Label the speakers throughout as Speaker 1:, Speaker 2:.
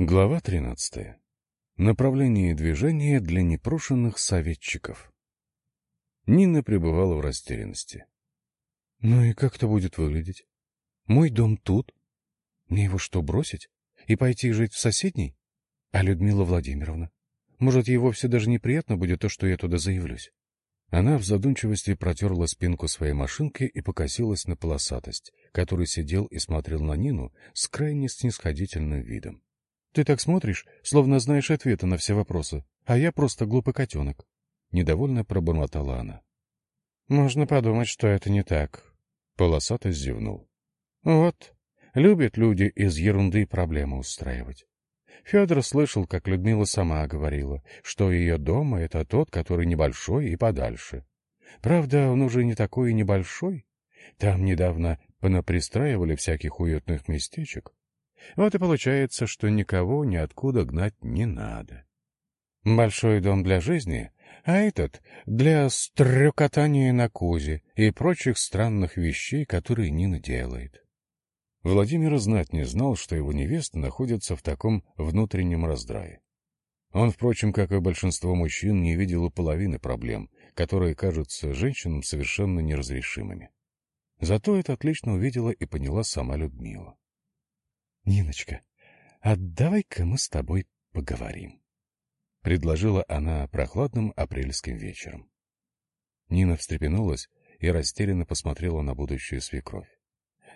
Speaker 1: Глава 13. Направление движения для непрошенных советчиков. Нина пребывала в растерянности. — Ну и как это будет выглядеть? Мой дом тут. Мне его что, бросить? И пойти жить в соседний? А Людмила Владимировна? Может, ей вовсе даже неприятно будет то, что я туда заявлюсь? Она в задумчивости протерла спинку своей машинки и покосилась на полосатость, который сидел и смотрел на Нину с крайне снисходительным видом. Ты так смотришь, словно знаешь ответы на все вопросы, а я просто глупый котенок. Недовольно пробормотала она. Можно подумать, что это не так. Полосатый зевнул. Вот, любят люди из ерунды проблемы устраивать. Федор слышал, как Людмила сама говорила, что ее дом — это тот, который небольшой и подальше. Правда, он уже не такой и небольшой. Там недавно понапристраивали всяких уютных местечек. Вот и получается, что никого ниоткуда гнать не надо. Большой дом для жизни, а этот — для стрекотания на кузе и прочих странных вещей, которые Нина делает. Владимир знать не знал, что его невеста находится в таком внутреннем раздрае. Он, впрочем, как и большинство мужчин, не видел и половины проблем, которые кажутся женщинам совершенно неразрешимыми. Зато это отлично увидела и поняла сама Людмила. «Ниночка, а давай-ка мы с тобой поговорим», — предложила она прохладным апрельским вечером. Нина встрепенулась и растерянно посмотрела на будущую свекровь.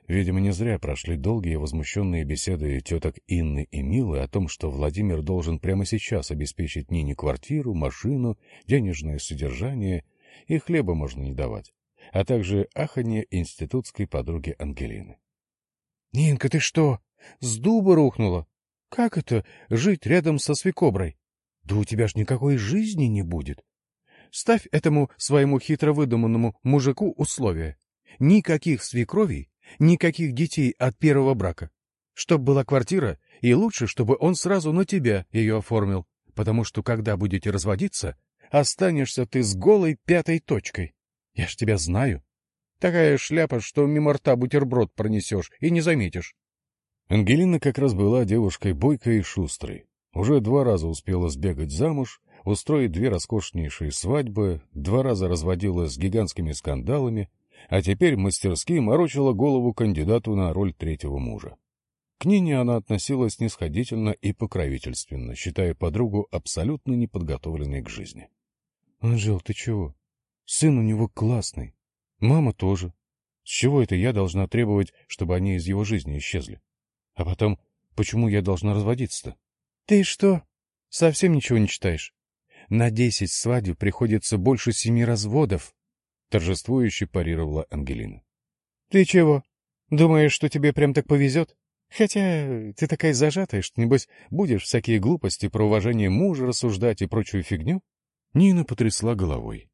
Speaker 1: Видимо, не зря прошли долгие возмущенные беседы теток Инны и Милы о том, что Владимир должен прямо сейчас обеспечить Нине квартиру, машину, денежное содержание, и хлеба можно не давать, а также аханье институтской подруги Ангелины. — Нинка, ты что? С дуба рухнула. Как это жить рядом со свекоброй? Да у тебя ж никакой жизни не будет. Ставь этому своему хитро выдуманному мужику условия. Никаких свекровей, никаких детей от первого брака. Чтоб была квартира, и лучше, чтобы он сразу на тебя ее оформил, потому что, когда будете разводиться, останешься ты с голой пятой точкой. Я ж тебя знаю. Такая шляпа, что мимо рта бутерброд пронесешь и не заметишь. Ангелина как раз была девушкой бойкой и шустрой. Уже два раза успела сбегать замуж, устроить две роскошнейшие свадьбы, два раза разводилась с гигантскими скандалами, а теперь мастерски морочила голову кандидату на роль третьего мужа. К Нине она относилась снисходительно и покровительственно, считая подругу абсолютно неподготовленной к жизни. — Анжел, ты чего? Сын у него классный. Мама тоже. С чего это я должна требовать, чтобы они из его жизни исчезли? А потом, почему я должна разводиться-то? — Ты что, совсем ничего не читаешь? На десять свадеб приходится больше семи разводов, — торжествующе парировала Ангелина. — Ты чего? Думаешь, что тебе прям так повезет? Хотя ты такая зажатая, что, небось, будешь всякие глупости про уважение мужа рассуждать и прочую фигню? Нина потрясла головой.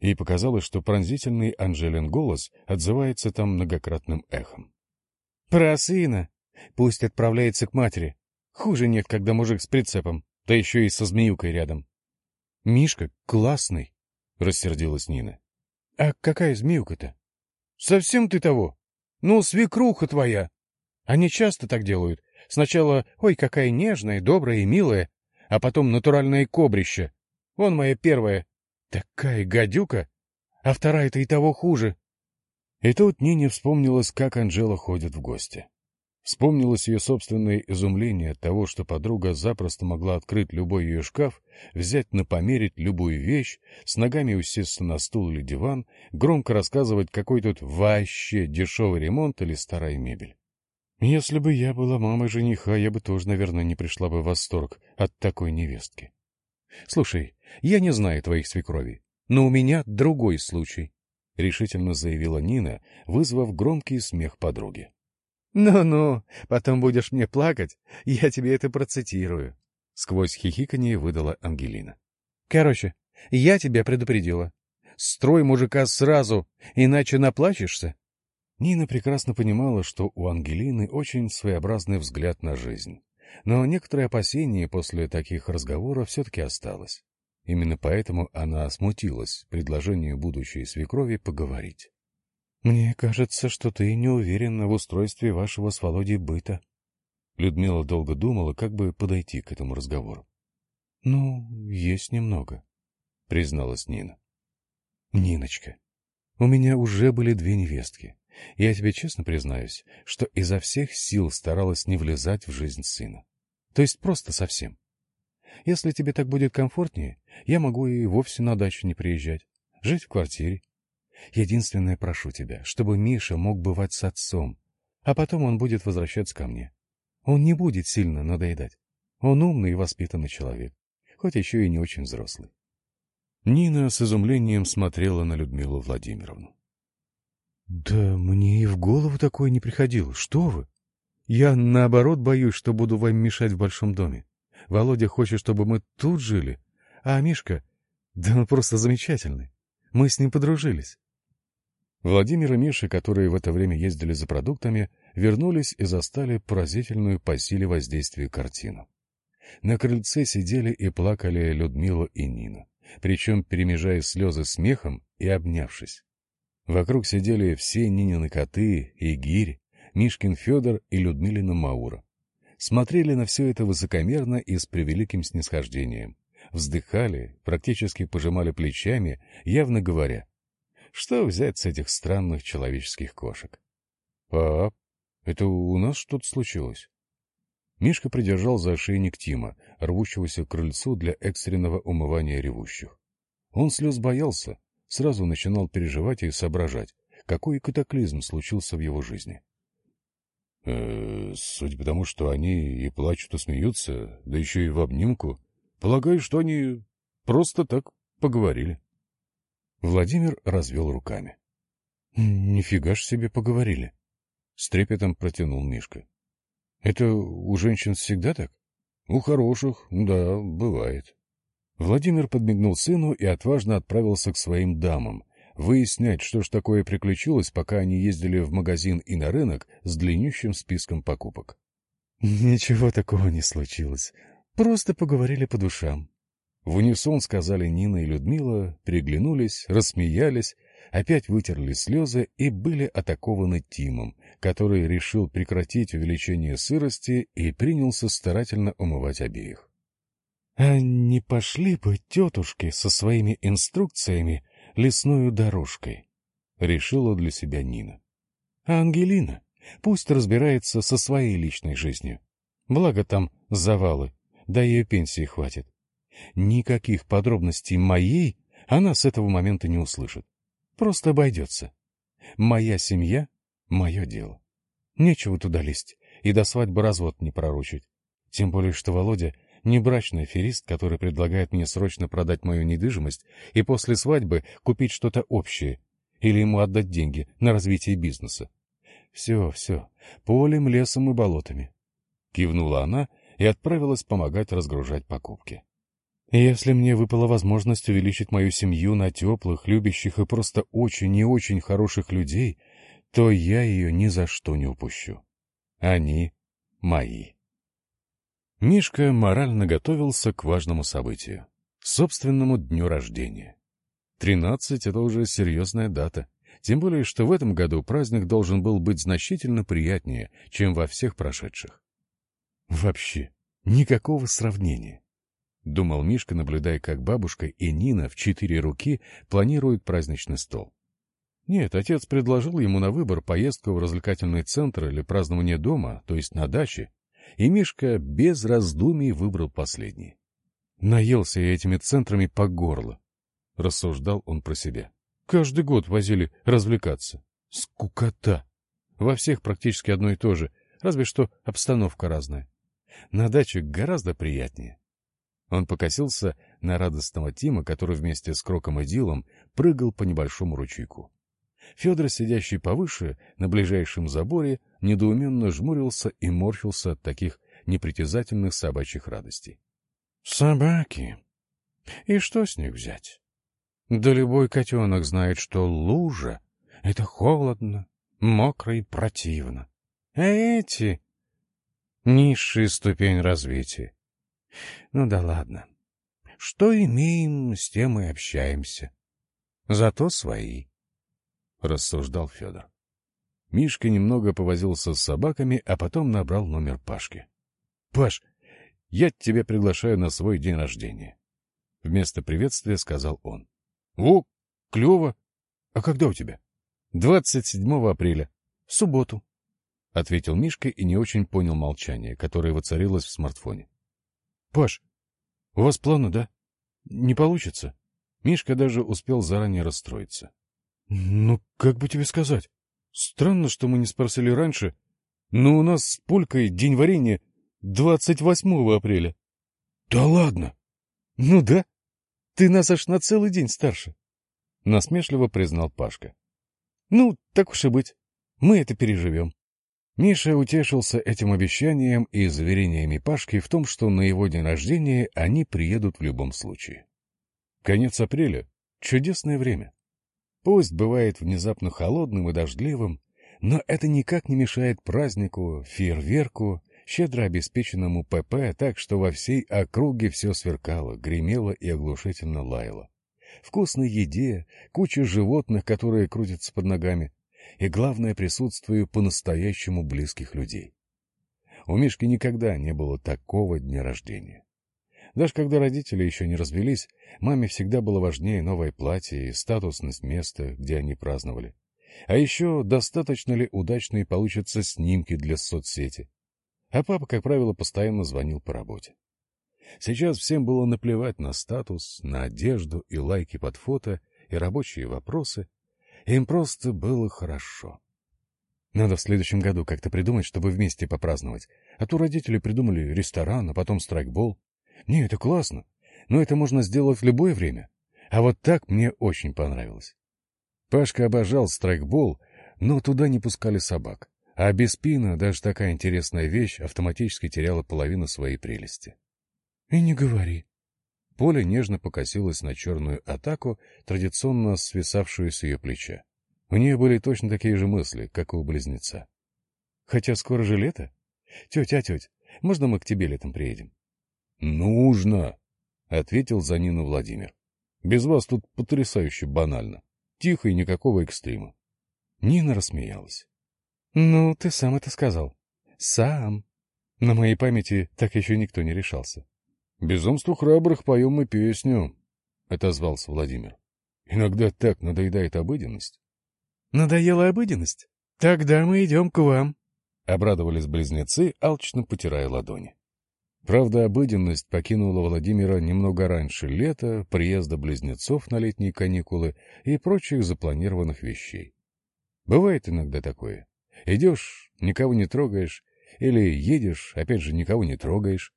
Speaker 1: Ей показалось, что пронзительный Анжелин голос отзывается там многократным эхом. — Про сына Пусть отправляется к матери. Хуже нет, когда мужик с прицепом, да еще и со змеюкой рядом. — Мишка классный, — рассердилась Нина. — А какая змеюка-то? — Совсем ты того? Ну, свекруха твоя. Они часто так делают. Сначала, ой, какая нежная, добрая и милая, а потом натуральное кобрище. Вон моя первая. Такая гадюка. А вторая-то и того хуже. И тут Нине вспомнилось, как Анжела ходит в гости. Вспомнилось ее собственное изумление от того, что подруга запросто могла открыть любой ее шкаф, взять на померить любую вещь, с ногами усесться на стул или диван, громко рассказывать, какой тут вообще дешевый ремонт или старая мебель. Если бы я была мамой жениха, я бы тоже, наверное, не пришла бы в восторг от такой невестки. Слушай, я не знаю твоих свекровей, но у меня другой случай, — решительно заявила Нина, вызвав громкий смех подруги. «Ну-ну, потом будешь мне плакать, я тебе это процитирую», — сквозь хихиканье выдала Ангелина. «Короче, я тебя предупредила. Строй мужика сразу, иначе наплачешься». Нина прекрасно понимала, что у Ангелины очень своеобразный взгляд на жизнь. Но некоторое опасение после таких разговоров все-таки осталось. Именно поэтому она смутилась предложению будущей свекрови поговорить. «Мне кажется, что ты не уверена в устройстве вашего с Володей быта». Людмила долго думала, как бы подойти к этому разговору. — Ну, есть немного, — призналась Нина. — Ниночка, у меня уже были две невестки. Я тебе честно признаюсь, что изо всех сил старалась не влезать в жизнь сына. То есть просто совсем. Если тебе так будет комфортнее, я могу и вовсе на дачу не приезжать, жить в квартире. Единственное прошу тебя, чтобы Миша мог бывать с отцом, а потом он будет возвращаться ко мне. Он не будет сильно надоедать. Он умный и воспитанный человек хоть еще и не очень взрослый. Нина с изумлением смотрела на Людмилу Владимировну. — Да мне и в голову такое не приходило. Что вы? Я, наоборот, боюсь, что буду вам мешать в большом доме. Володя хочет, чтобы мы тут жили, а Мишка... Да он просто замечательный. Мы с ним подружились. Владимир и Миша, которые в это время ездили за продуктами, вернулись и застали поразительную по силе воздействия картину. На крыльце сидели и плакали Людмила и Нина, причем перемежая слезы смехом и обнявшись. Вокруг сидели все Нинины коты и Гирь, Мишкин Федор и Людмилина Маура. Смотрели на все это высокомерно и с превеликим снисхождением. Вздыхали, практически пожимали плечами, явно говоря, что взять с этих странных человеческих кошек. — Пап, это у нас что-то случилось? Мишка придержал за ошейник Тима, рвущегося к крыльцу для экстренного умывания ревущих. Он слез боялся, сразу начинал переживать и соображать, какой катаклизм случился в его жизни. «Э, — Судя по тому, что они и плачут, и смеются, да еще и в обнимку, полагаю, что они просто так поговорили. Владимир развел руками. — Нифига ж себе поговорили! — с трепетом протянул Мишка. Это у женщин всегда так? У хороших, да, бывает. Владимир подмигнул сыну и отважно отправился к своим дамам, выяснять, что ж такое приключилось, пока они ездили в магазин и на рынок с длиннющим списком покупок. «Ничего такого не случилось. Просто поговорили по душам». В унисон сказали Нина и Людмила, переглянулись, рассмеялись опять вытерли слезы и были атакованы Тимом, который решил прекратить увеличение сырости и принялся старательно умывать обеих. — А не пошли бы тетушки со своими инструкциями лесную дорожкой? — решила для себя Нина. — А Ангелина пусть разбирается со своей личной жизнью. Благо там завалы, да ее пенсии хватит. Никаких подробностей моей она с этого момента не услышит. Просто обойдется. Моя семья — мое дело. Нечего туда лезть и до свадьбы развод не пророчить. Тем более, что Володя — не брачный аферист, который предлагает мне срочно продать мою недвижимость и после свадьбы купить что-то общее или ему отдать деньги на развитие бизнеса. Все, все, полем, лесом и болотами. Кивнула она и отправилась помогать разгружать покупки. Если мне выпала возможность увеличить мою семью на теплых, любящих и просто очень и очень хороших людей, то я ее ни за что не упущу. Они мои. Мишка морально готовился к важному событию — собственному дню рождения. Тринадцать — это уже серьезная дата, тем более, что в этом году праздник должен был быть значительно приятнее, чем во всех прошедших. Вообще, никакого сравнения. — думал Мишка, наблюдая, как бабушка и Нина в четыре руки планируют праздничный стол. Нет, отец предложил ему на выбор поездку в развлекательный центр или празднование дома, то есть на даче, и Мишка без раздумий выбрал последний. Наелся я этими центрами по горло, — рассуждал он про себя. Каждый год возили развлекаться. Скукота! Во всех практически одно и то же, разве что обстановка разная. На даче гораздо приятнее. Он покосился на радостного Тима, который вместе с Кроком и Дилом прыгал по небольшому ручейку. Федор, сидящий повыше, на ближайшем заборе, недоуменно жмурился и морщился от таких непритязательных собачьих радостей. — Собаки! И что с них взять? Да любой котенок знает, что лужа — это холодно, мокро и противно. А эти — низшая ступень развития. Ну да ладно. Что имеем, с тем и общаемся. Зато свои, — рассуждал Федор. Мишка немного повозился с собаками, а потом набрал номер Пашки. Паш, я тебя приглашаю на свой день рождения. Вместо приветствия сказал он. — О, клево! А когда у тебя? — 27 апреля. В субботу. — ответил Мишка и не очень понял молчание, которое воцарилось в смартфоне. — Паш, у вас планы, да? Не получится? Мишка даже успел заранее расстроиться. — Ну, как бы тебе сказать? Странно, что мы не спросили раньше, но у нас с Полькой день варенья 28 апреля. — Да ладно? — Ну да. Ты нас аж на целый день старше. Насмешливо признал Пашка. — Ну, так уж и быть. Мы это переживем. Миша утешился этим обещанием и заверениями Пашки в том, что на его день рождения они приедут в любом случае. Конец апреля — чудесное время. Пусть бывает внезапно холодным и дождливым, но это никак не мешает празднику, фейерверку, щедро обеспеченному ПП так, что во всей округе все сверкало, гремело и оглушительно лаяло. Вкусной еде, куча животных, которые крутятся под ногами, и, главное, присутствию по-настоящему близких людей. У Мишки никогда не было такого дня рождения. Даже когда родители еще не развелись, маме всегда было важнее новое платье и статусность места, где они праздновали. А еще, достаточно ли удачные получатся снимки для соцсети. А папа, как правило, постоянно звонил по работе. Сейчас всем было наплевать на статус, на одежду и лайки под фото, и рабочие вопросы, им просто было хорошо. Надо в следующем году как-то придумать, чтобы вместе попраздновать. А то родители придумали ресторан, а потом страйкбол. Не, это классно. Но это можно сделать в любое время. А вот так мне очень понравилось. Пашка обожал страйкбол, но туда не пускали собак. А без пина даже такая интересная вещь автоматически теряла половину своей прелести. — И не говори, Поля нежно покосилась на черную атаку, традиционно свисавшую с ее плеча. У нее были точно такие же мысли, как и у близнеца. — Хотя скоро же лето. Тетя, а тетя, можно мы к тебе летом приедем? — Нужно, — ответил за Нину Владимир. — Без вас тут потрясающе банально. Тихо и никакого экстрима. Нина рассмеялась. — Ну, ты сам это сказал. — Сам. На моей памяти так еще никто не решался. «Безумству храбрых поем мы песню», — отозвался Владимир. «Иногда так надоедает обыденность». «Надоела обыденность? Тогда мы идем к вам», — обрадовались близнецы, алчно потирая ладони. Правда, обыденность покинула Владимира немного раньше лета, приезда близнецов на летние каникулы и прочих запланированных вещей. Бывает иногда такое. Идешь, никого не трогаешь, или едешь, опять же, никого не трогаешь,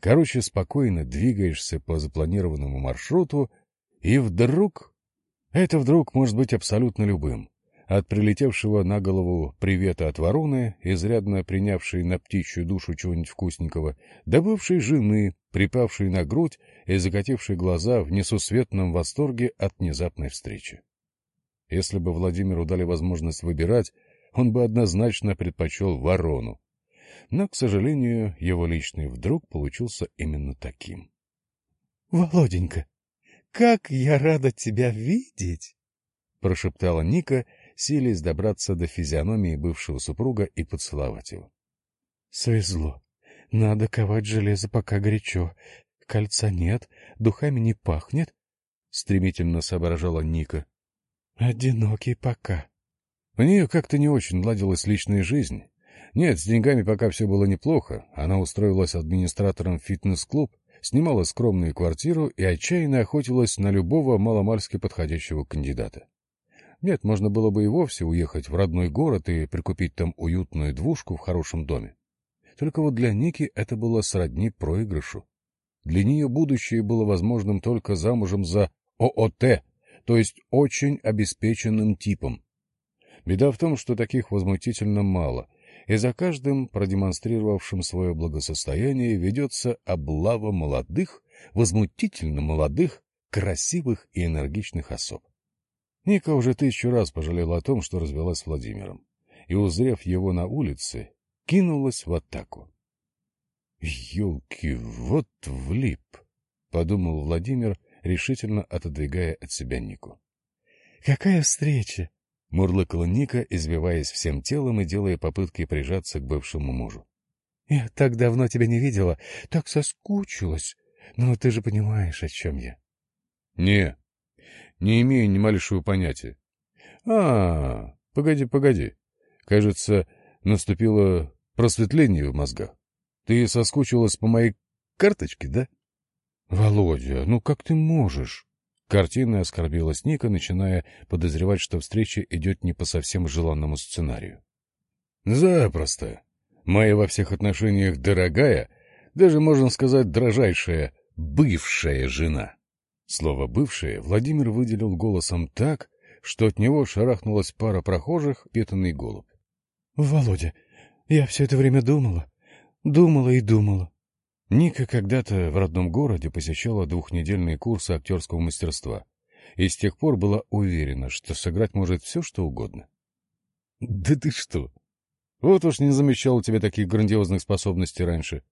Speaker 1: Короче, спокойно двигаешься по запланированному маршруту, и вдруг... Это вдруг может быть абсолютно любым. От прилетевшего на голову привета от вороны, изрядно принявшей на птичью душу чего-нибудь вкусненького, до бывшей жены, припавшей на грудь и закатившей глаза в несусветном восторге от внезапной встречи. Если бы Владимиру дали возможность выбирать, он бы однозначно предпочел ворону, но, к сожалению, его личный вдруг получился именно таким. — Володенька, как я рада тебя видеть! — прошептала Ника, силясь добраться до физиономии бывшего супруга и поцеловать его. — Свезло. Надо ковать железо, пока горячо. Кольца нет, духами не пахнет, — стремительно соображала Ника. — Одинокий пока. У нее как-то не очень ладилась личная жизнь, нет, с деньгами пока все было неплохо. Она устроилась администратором в фитнес-клуб, снимала скромную квартиру и отчаянно охотилась на любого маломальски подходящего кандидата. Нет, можно было бы и вовсе уехать в родной город и прикупить там уютную двушку в хорошем доме. Только вот для Ники это было сродни проигрышу. Для нее будущее было возможным только замужем за ООТ, то есть очень обеспеченным типом. Беда в том, что таких возмутительно мало — и за каждым, продемонстрировавшим свое благосостояние, ведется облава молодых, возмутительно молодых, красивых и энергичных особ. Ника уже тысячу раз пожалела о том, что развелась с Владимиром, и, узрев его на улице, кинулась в атаку. «Елки, вот влип!» — подумал Владимир, решительно отодвигая от себя Нику. «Какая встреча!» Мурлыкала Ника, извиваясь всем телом и делая попытки прижаться к бывшему мужу.
Speaker 2: Я так давно тебя не видела, так соскучилась. Но ты же понимаешь, о чем я.
Speaker 1: Не, не имею ни малейшего понятия. А, погоди, погоди. Кажется, наступило просветление в мозгах. Ты соскучилась по моей карточке, да?
Speaker 2: Володя, ну как ты можешь? Картина оскорбилась Ника, начиная подозревать, что встреча идет не по совсем желанному сценарию.
Speaker 1: Запросто. Моя во всех отношениях дорогая, даже, можно сказать, дрожайшая, бывшая жена. Слово «бывшая» Владимир выделил голосом так, что от него шарахнулась пара прохожих, петанный голубь.
Speaker 2: — Володя, я все это время думала, думала и думала.
Speaker 1: Ника когда-то в родном городе посещала двухнедельные курсы актерского мастерства и с тех пор была уверена, что сыграть может все, что угодно. — Да ты что! Вот уж не замечал у тебя таких грандиозных способностей раньше.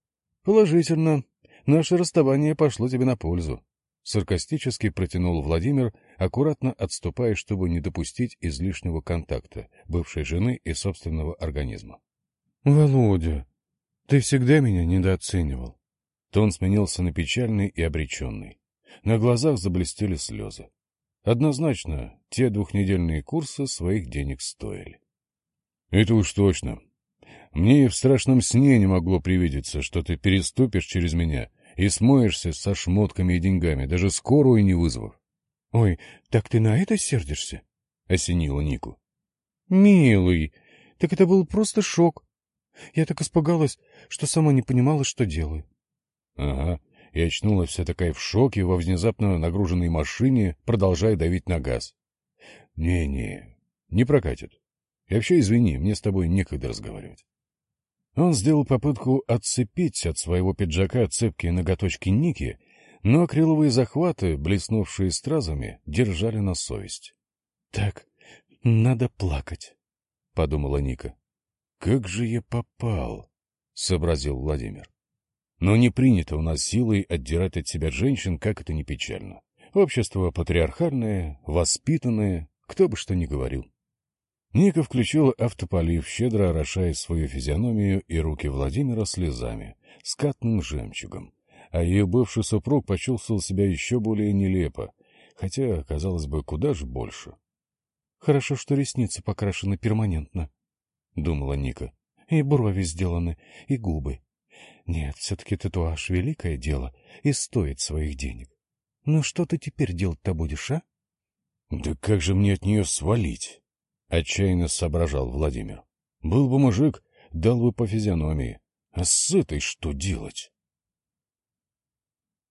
Speaker 1: Положительно, наше расставание пошло тебе на пользу. Саркастически протянул Владимир, аккуратно отступая, чтобы не допустить излишнего контакта бывшей жены и собственного организма.
Speaker 2: — Володя, ты всегда меня недооценивал.
Speaker 1: Тон сменился на печальный и обреченный. На глазах заблестели слезы. Однозначно, те двухнедельные курсы своих денег стоили. — Это уж точно. Мне и в страшном сне не могло привидеться, что ты переступишь через меня и смоешься со шмотками и деньгами, даже скорую не вызвав.
Speaker 2: — Ой, так ты на это сердишься?
Speaker 1: — осенила Нику.
Speaker 2: — Милый, так это был просто шок. Я так испугалась, что сама не понимала, что делаю.
Speaker 1: — Ага, и очнулась вся такая в шоке во внезапно нагруженной машине, продолжая давить на газ. Не — Не-не, не прокатит. И вообще, извини, мне с тобой некогда разговаривать. Он сделал попытку отцепить от своего пиджака цепкие ноготочки Ники, но акриловые захваты, блеснувшие стразами, держали на совесть.
Speaker 2: — Так, надо плакать, —
Speaker 1: подумала Ника. — Как же я попал? — сообразил Владимир. Но не принято у нас силой отдирать от себя женщин, как это ни печально. Общество патриархальное, воспитанное, кто бы что ни говорил. Ника включила автополив, щедро орошая свою физиономию и руки Владимира слезами, скатным жемчугом, а ее бывший супруг почувствовал себя еще более нелепо, хотя, казалось бы, куда же больше.
Speaker 2: — Хорошо, что ресницы покрашены перманентно, — думала Ника, — и брови сделаны, и губы. Нет, все-таки татуаж — великое дело и стоит своих денег. Ну что ты теперь делать-то будешь, а?
Speaker 1: — Да как же мне от нее свалить? — отчаянно соображал Владимир. — Был бы мужик, дал бы по физиономии. А с этой что делать?